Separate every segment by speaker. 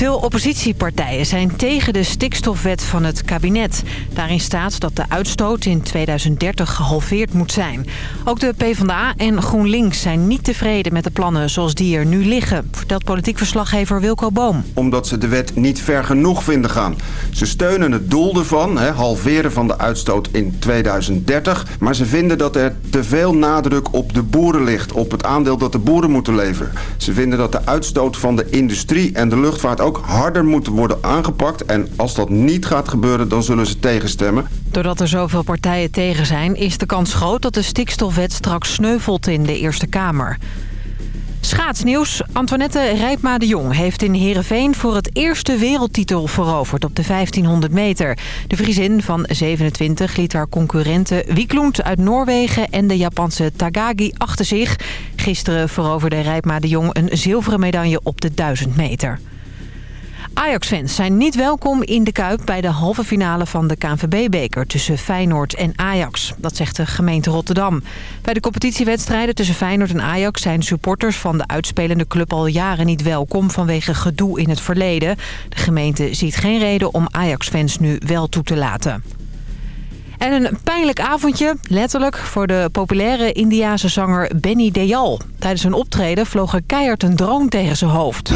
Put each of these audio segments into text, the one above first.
Speaker 1: Veel oppositiepartijen zijn tegen de stikstofwet van het kabinet. Daarin staat dat de uitstoot in 2030 gehalveerd moet zijn. Ook de PvdA en GroenLinks zijn niet tevreden met de plannen zoals die er nu liggen... vertelt politiek verslaggever Wilco Boom.
Speaker 2: Omdat ze de wet niet ver genoeg vinden gaan. Ze steunen het doel ervan, hè, halveren van de uitstoot in 2030... maar ze vinden dat er te veel nadruk op de boeren ligt... op het aandeel dat de boeren moeten leveren. Ze vinden dat de uitstoot van de industrie en de luchtvaart ook harder moet worden aangepakt. En als dat niet gaat gebeuren, dan zullen ze tegenstemmen.
Speaker 1: Doordat er zoveel partijen tegen zijn, is de kans groot dat de stikstofwet straks sneuvelt in de Eerste Kamer. Schaatsnieuws. Antoinette Rijpma de Jong heeft in Heerenveen voor het eerste wereldtitel veroverd op de 1500 meter. De Friesin van 27 liet haar concurrenten Wieklund uit Noorwegen en de Japanse Tagagi achter zich. Gisteren veroverde Rijpma de Jong een zilveren medaille op de 1000 meter. Ajax-fans zijn niet welkom in de Kuip bij de halve finale van de KNVB-beker tussen Feyenoord en Ajax. Dat zegt de gemeente Rotterdam. Bij de competitiewedstrijden tussen Feyenoord en Ajax zijn supporters van de uitspelende club al jaren niet welkom vanwege gedoe in het verleden. De gemeente ziet geen reden om Ajax-fans nu wel toe te laten. En een pijnlijk avondje, letterlijk, voor de populaire Indiase zanger Benny Deyal. Tijdens een optreden vloog er keihard een drone tegen zijn hoofd.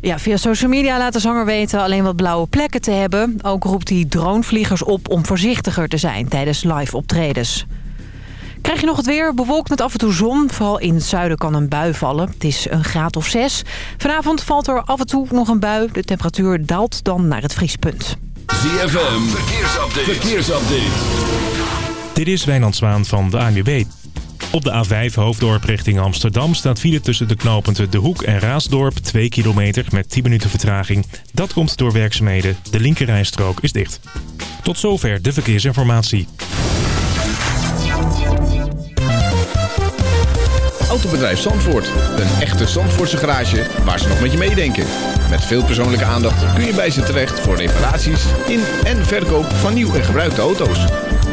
Speaker 1: Ja, via social media laat de zanger weten alleen wat blauwe plekken te hebben. Ook roept hij dronevliegers op om voorzichtiger te zijn tijdens live optredens. Krijg je nog het weer? Bewolkt met af en toe zon. Vooral in het zuiden kan een bui vallen. Het is een graad of zes. Vanavond valt er af en toe nog een bui. De temperatuur daalt dan naar het vriespunt.
Speaker 3: ZFM, verkeersupdate. verkeersupdate.
Speaker 4: Dit is Wijnand Zwaan van de ANWB. Op de A5 Hoofddorp richting Amsterdam staat file tussen de knooppunten De Hoek en Raasdorp 2 kilometer met 10 minuten vertraging. Dat komt door werkzaamheden. De linkerrijstrook is dicht. Tot zover de verkeersinformatie.
Speaker 5: Autobedrijf Zandvoort. Een echte Zandvoortse garage waar ze nog met je meedenken. Met veel persoonlijke aandacht kun je bij ze terecht voor reparaties in en verkoop van nieuw en gebruikte auto's.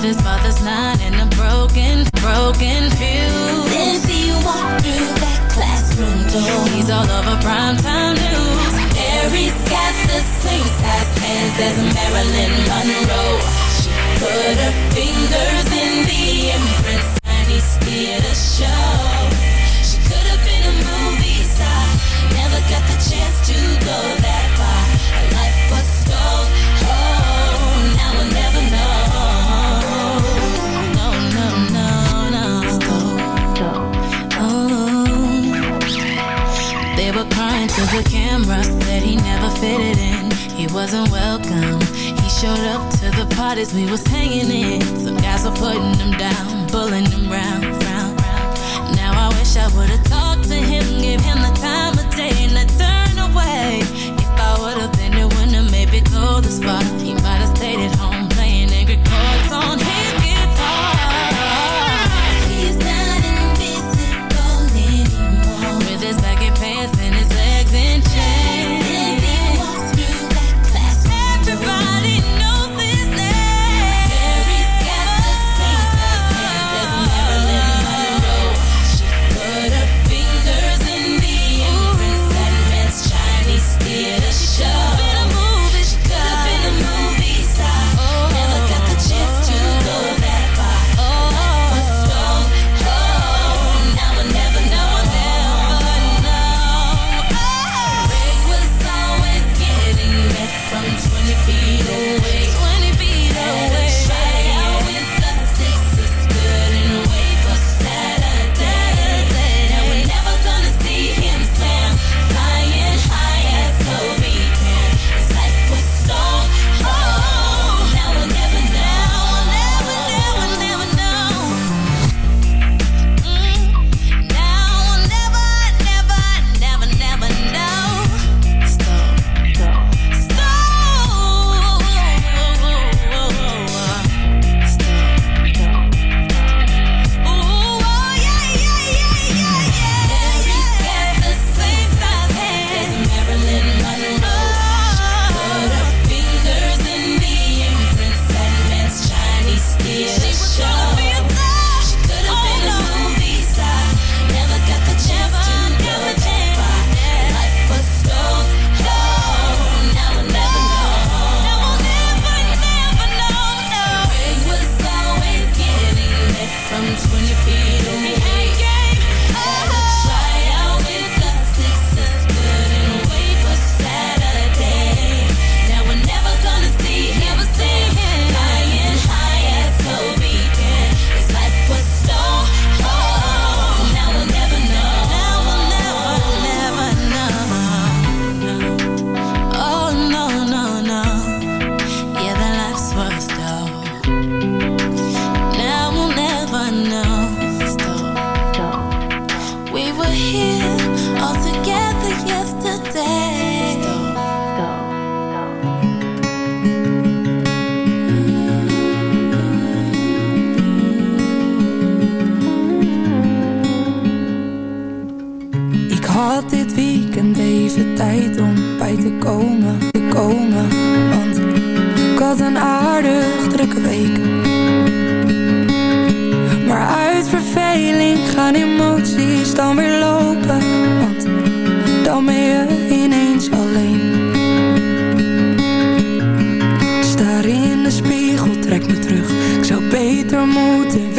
Speaker 6: With his father's nine and a broken, broken fuse. Since he walked through that classroom door, he's all over primetime news. Mary's got the same size hands as Marilyn Monroe. She put her fingers in the imprints and he steered a show. Camera, said he never fitted in. He wasn't welcome. He showed up to the parties we was hanging in. Some guys were putting him down, pulling him round, round, round. Now I wish I would've talked to him, gave him the time of day, and I turned away. If I would've been the one to maybe go the spot, he might have stayed at
Speaker 7: gaan emoties dan weer lopen Want dan ben je ineens alleen. Staar in de spiegel, trek me terug. Ik zou beter moeten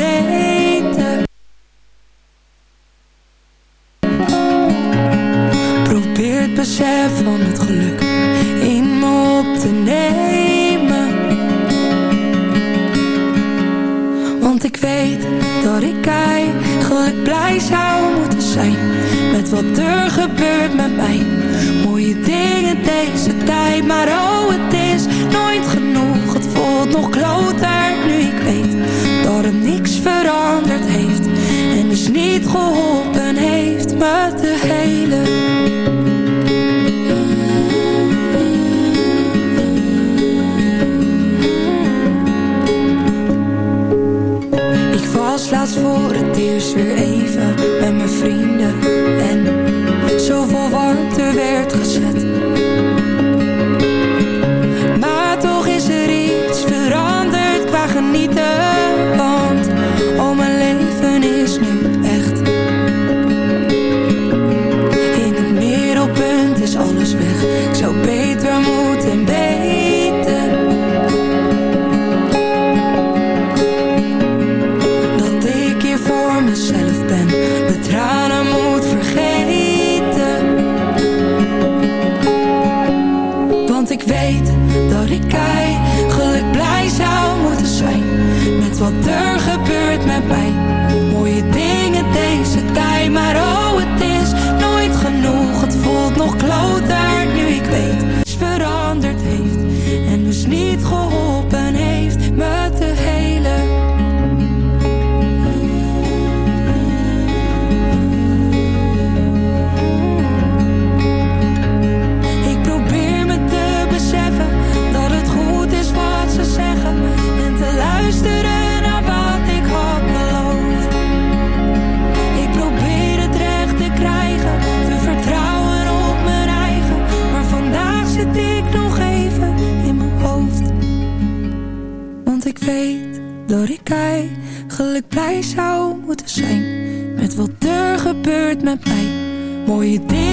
Speaker 7: mooie dingen.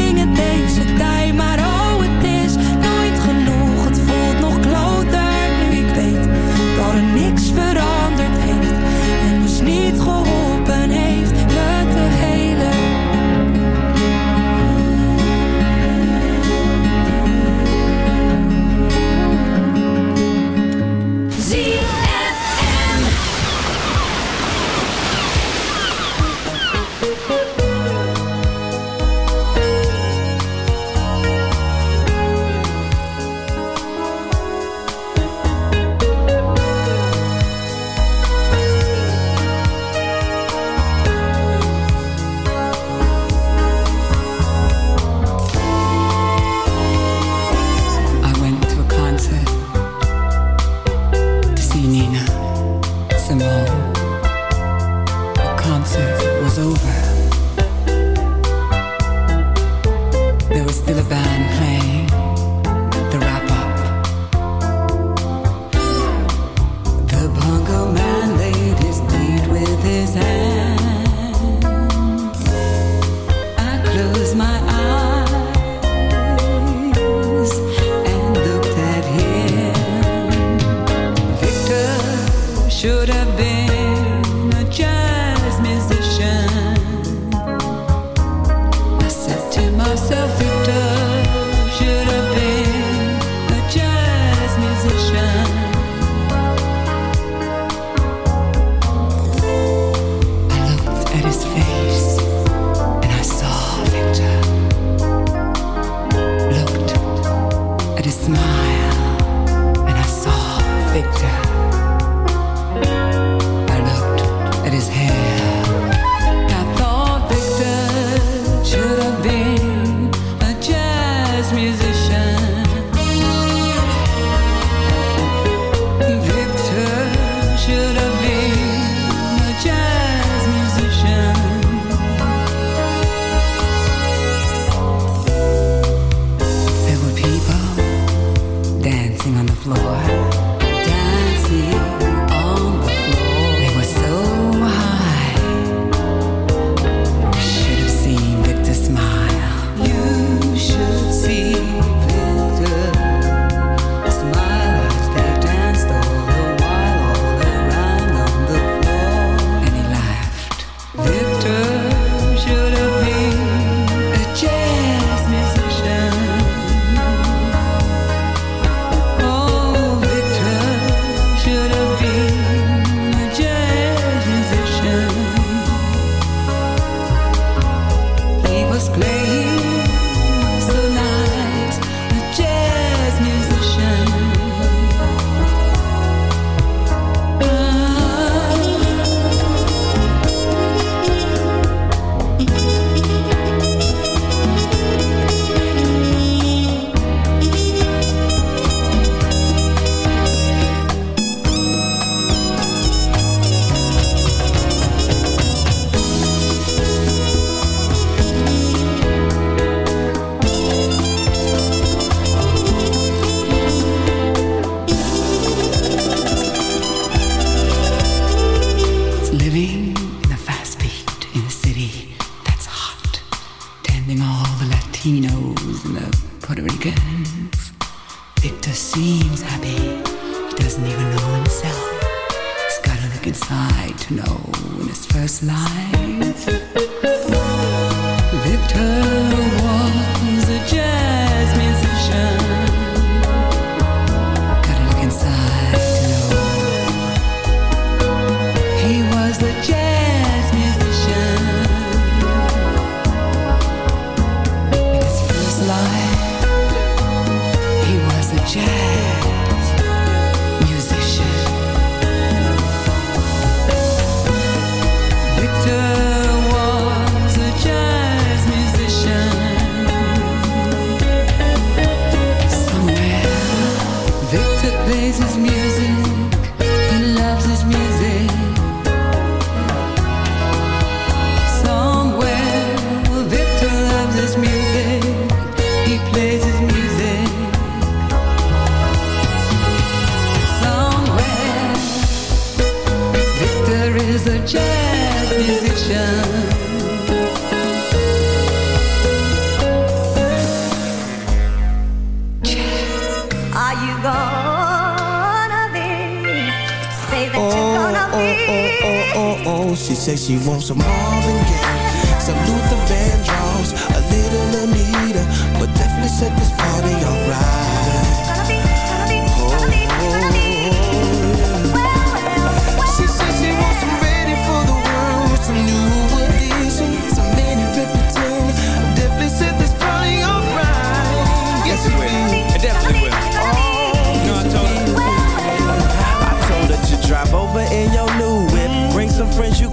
Speaker 8: She says she wants some Marvin Gaye, some Luther Vandross, a little Anita, but definitely set this party alright.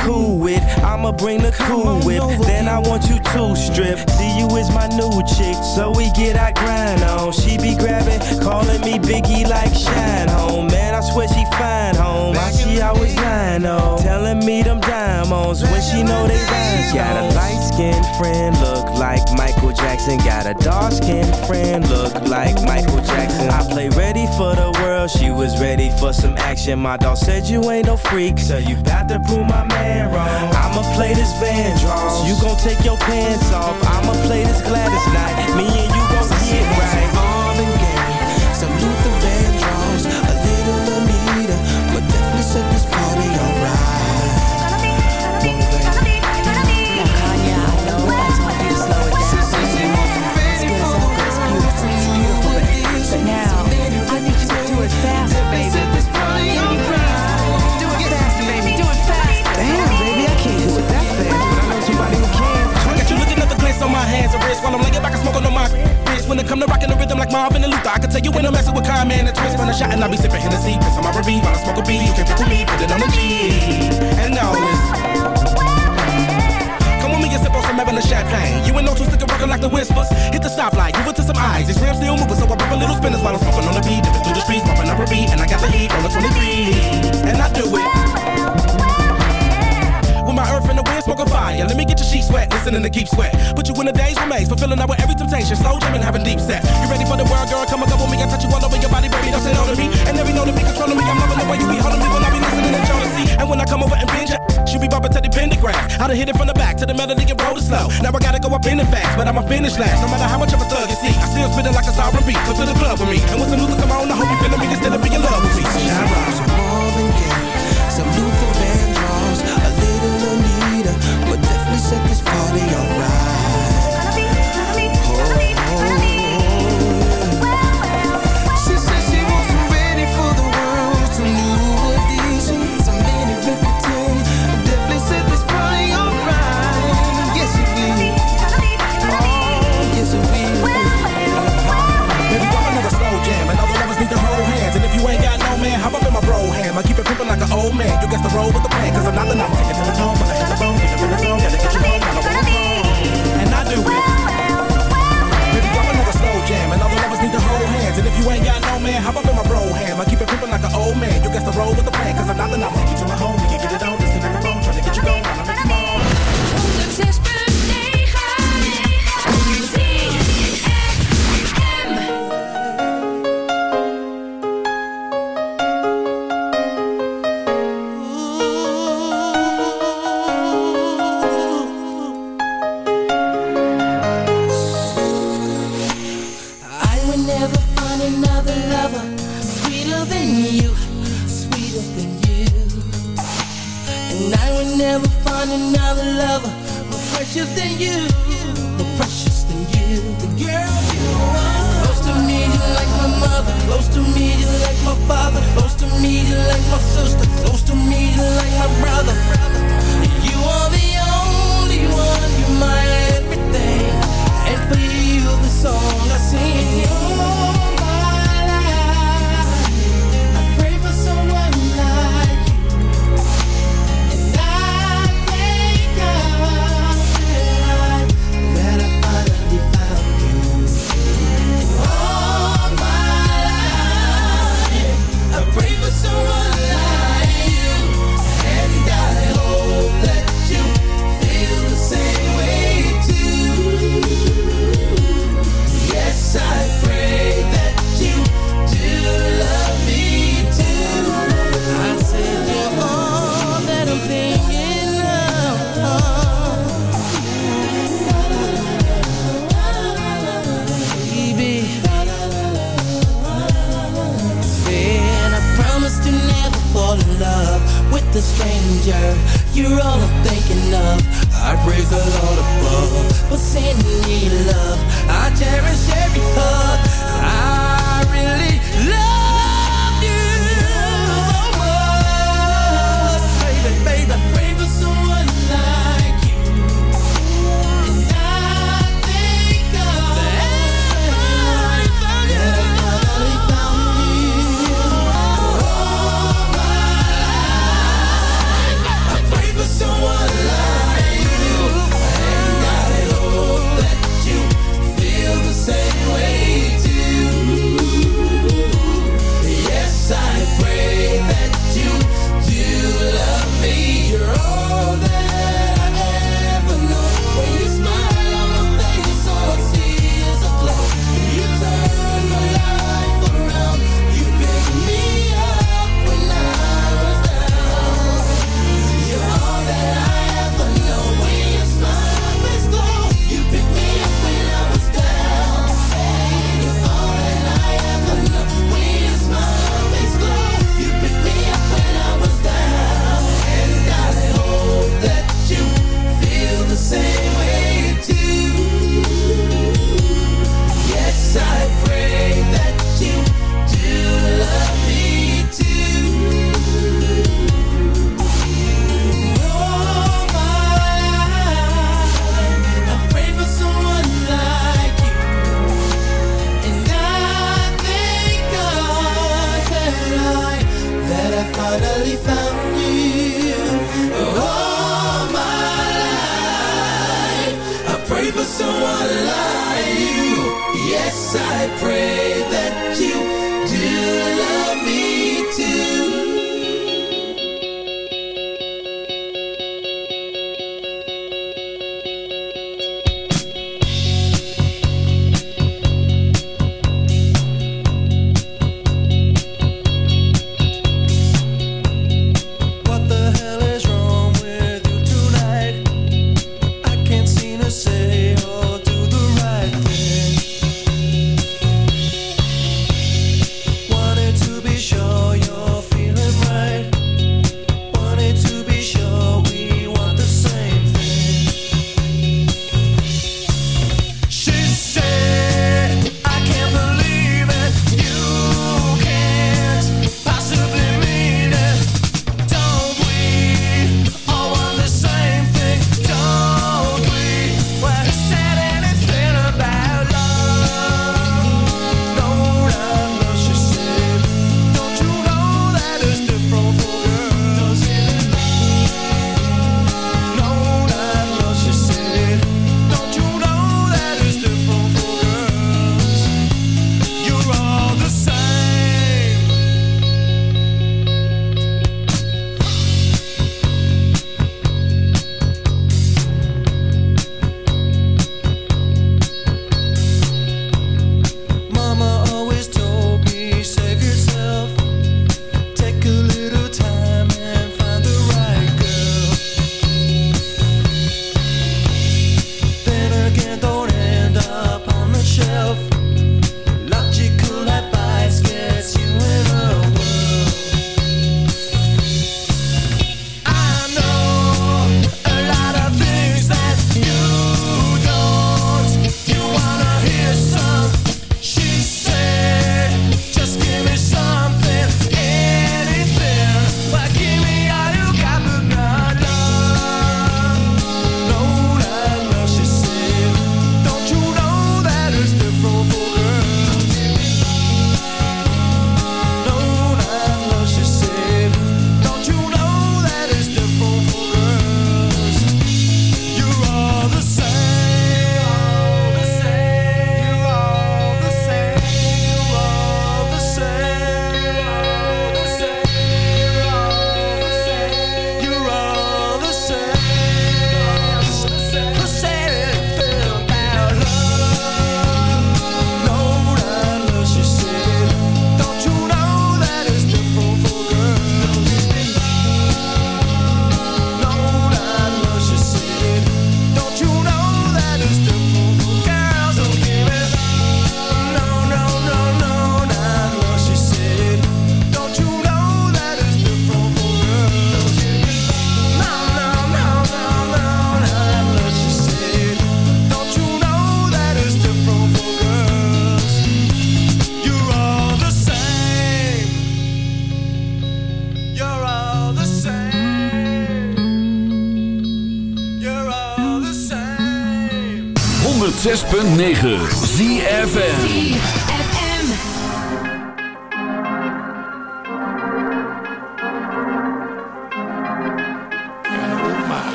Speaker 9: Cool with. I'ma bring the cool whip. Then I want you to strip. See you is my new chick. So we get our grind on. She be grabbing, calling me Biggie like Shine Home. Man, I swear she fine home. I see always lying on. Telling me them diamonds when she know they rhymes. Got a light skinned friend, look like Michael Jackson. Got a dark skinned friend, look like Michael Jackson. I play ready for the world, she was ready for some action. My dog said you ain't no freak, so you bout to prove my man wrong. I'ma play this Vandross, you gon' take your pants off. I'ma play this Gladys night, me and you
Speaker 10: on my wrist. When it come to rocking the rhythm like Marvin and Luther, I can tell you when I'm messing with Kyle, man, and twist. Run a shot and I be sipping Hennessy, piss on my R&B while I smoke a beat. You can't pick with me, put it on the G. And now this. Come with me and sip on some Evan champagne. You ain't no two stick rockin' like the whispers. Hit the stoplight, give it to some eyes. These rims still moving, so I pop a little spinners while I'm smoking on the beat. Dipping through the streets, popping up a beat, and I got the heat on the 23. And I do it. Fire. Let me get your sheets wet, listening to keep sweat. Put you in a daze remains, fulfilling out with every temptation. Slow jamming, having deep set. You ready for the world, girl? Come and go with me. I touch you all over your body, baby. Don't say no to me. And every know to be controlling me. I'm loving the way you be holding me when I be listening to jealousy. And when I come over and binge she be bumping to the pentagram. I done hit it from the back to the melody and roll it slow. Now I gotta go up in it fast, but I'ma finish last. No matter how much of a thug you see, I still spitting like a sovereign beat. Come to the club with me. And when some Luther come on, I hope you feeling me. Instead of being in love with me. Shine right.
Speaker 8: Set this party alright.
Speaker 10: Like an old man. You got the roll with the plan, cause I'm not the number. Take it to the tone, when I hit the bone, get it in the zone, gotta get you home, gotta roll home. And I do it. Baby, I'm another slow jam, and all the lovers need to hold hands. And if you ain't got no man, hop up in my bro ham. I keep it pimpin' like an old man. You guess the roll with the plan, cause I'm not the number. Take you to my home, can get it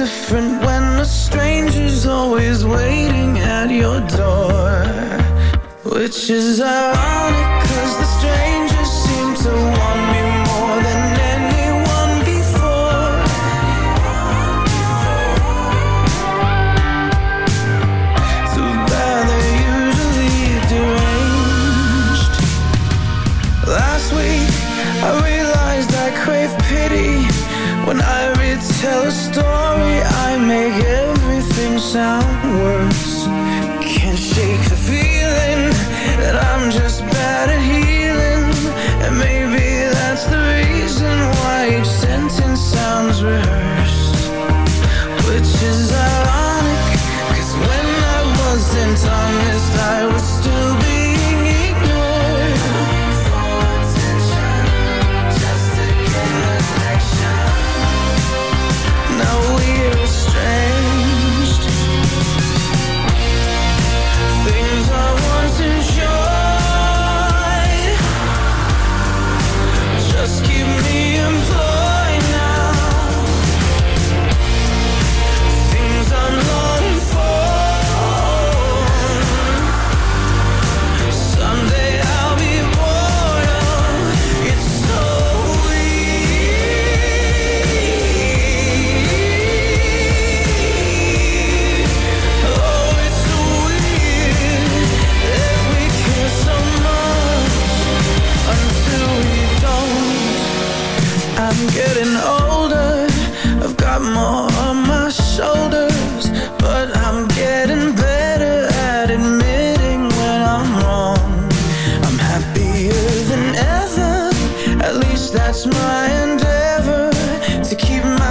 Speaker 8: different when a stranger's always waiting at your door Which is ironic. sound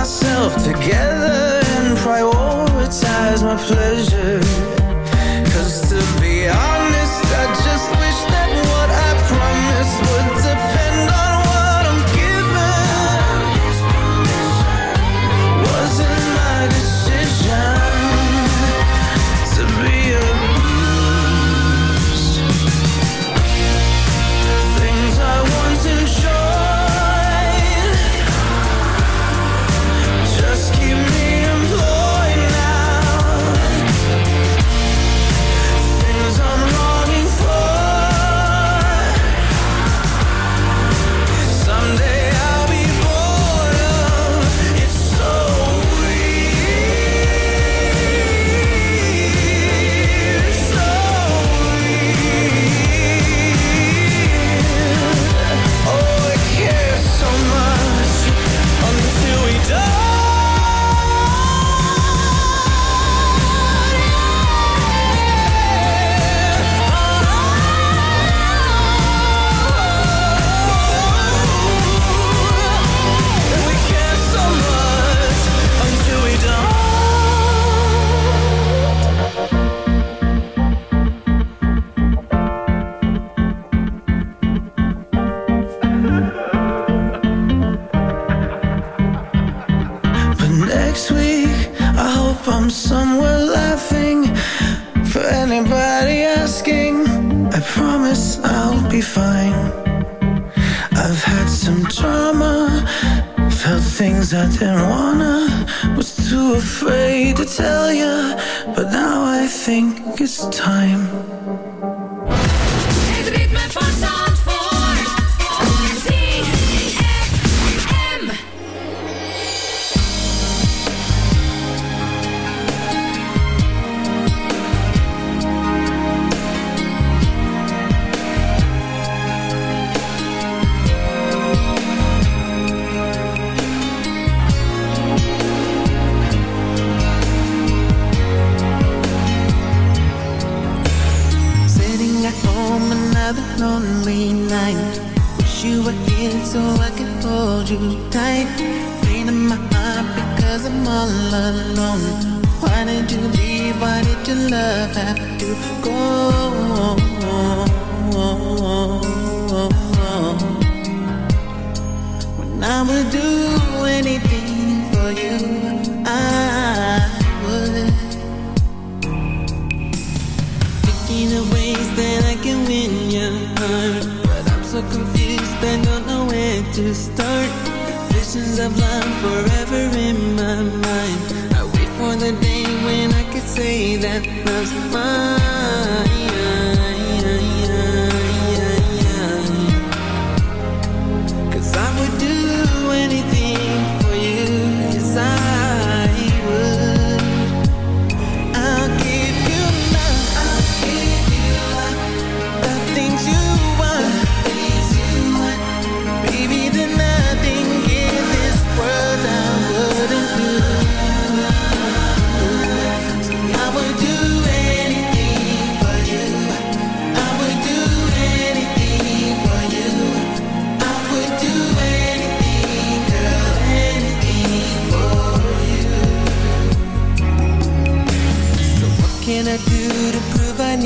Speaker 8: myself together and prioritize my pleasure.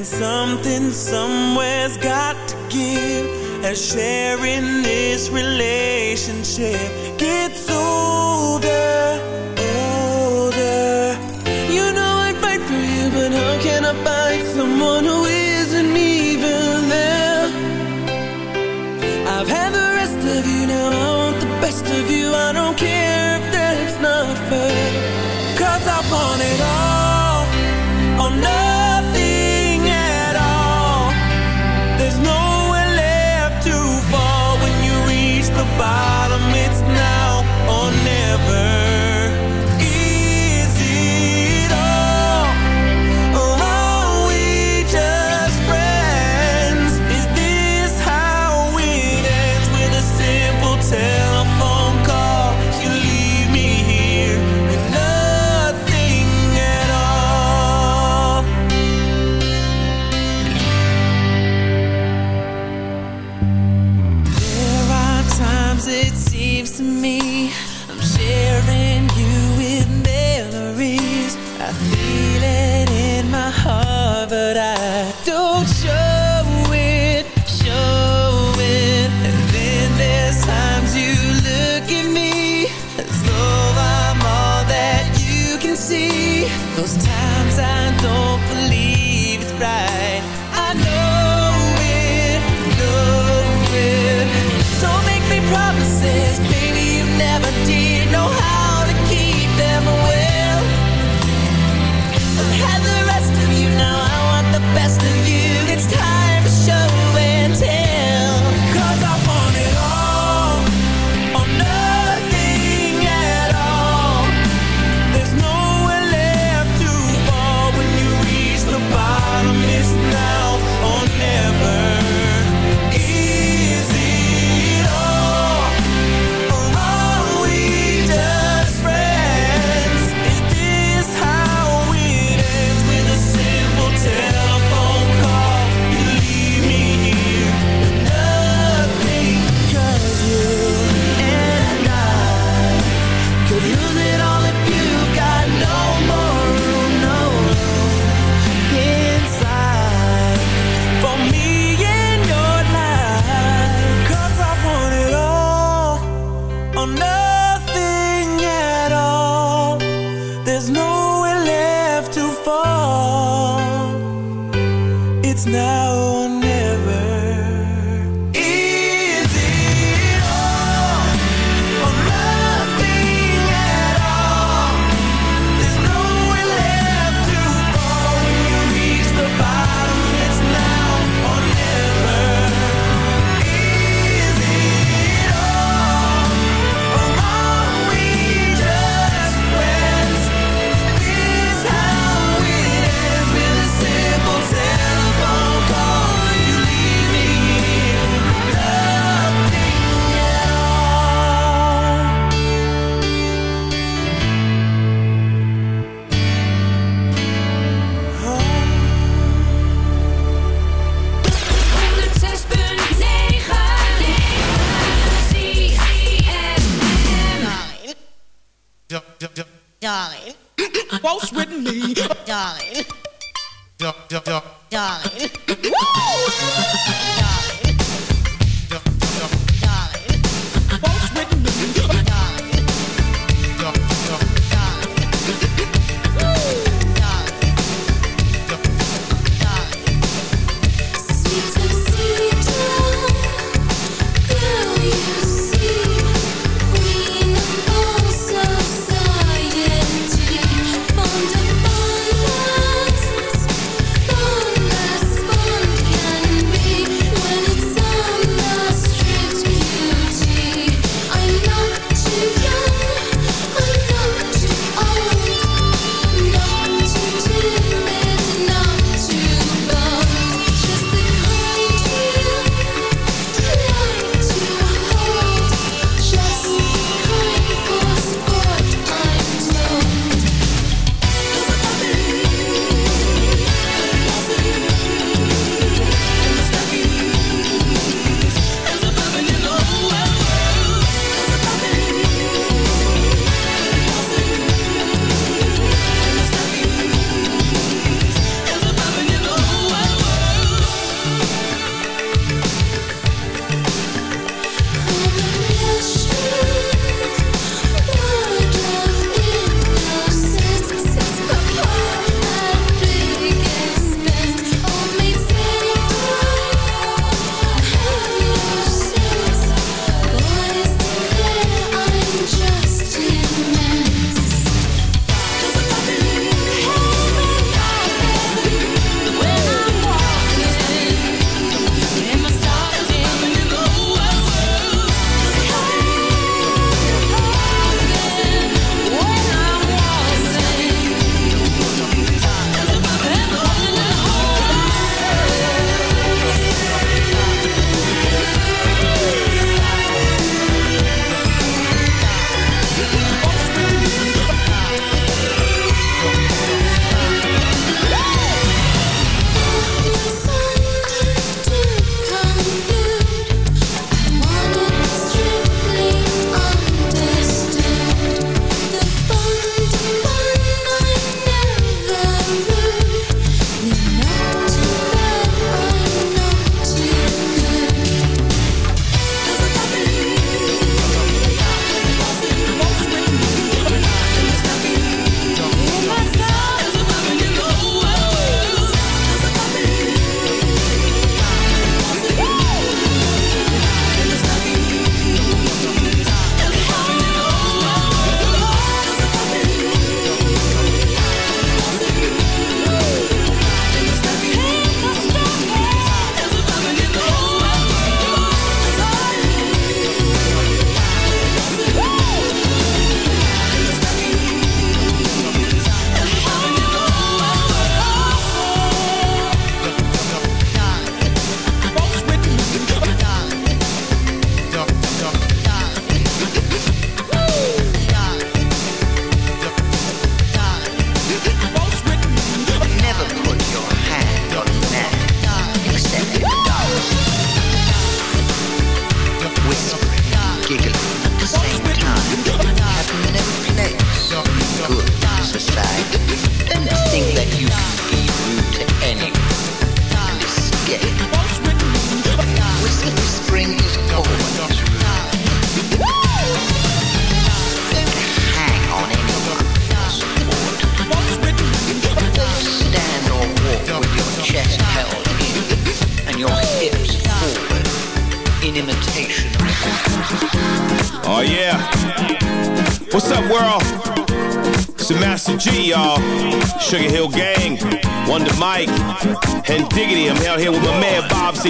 Speaker 11: And something somewhere's got to give. And sharing this relationship As though I'm all that you can see. Those times I don't believe it's right.
Speaker 12: え？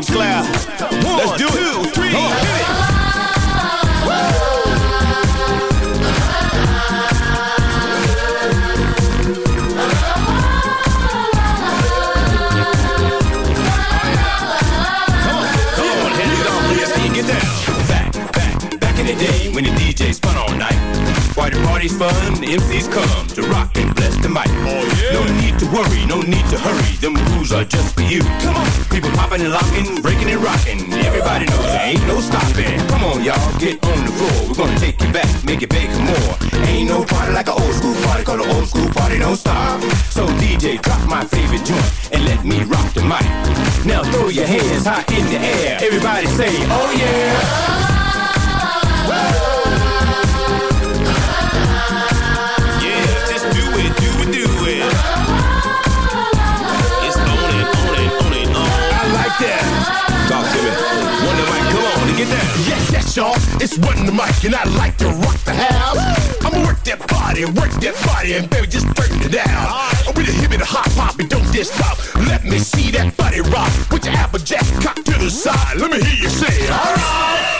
Speaker 12: fucking cloud. Y'all.
Speaker 10: One the mic, and I like to rock the house. I'ma work that body, work that body, and baby, just turn it down. I'm the hip and the hot pop, and don't just. Let me see that body rock. Put your applejack cock to the side. Let me hear you say, alright.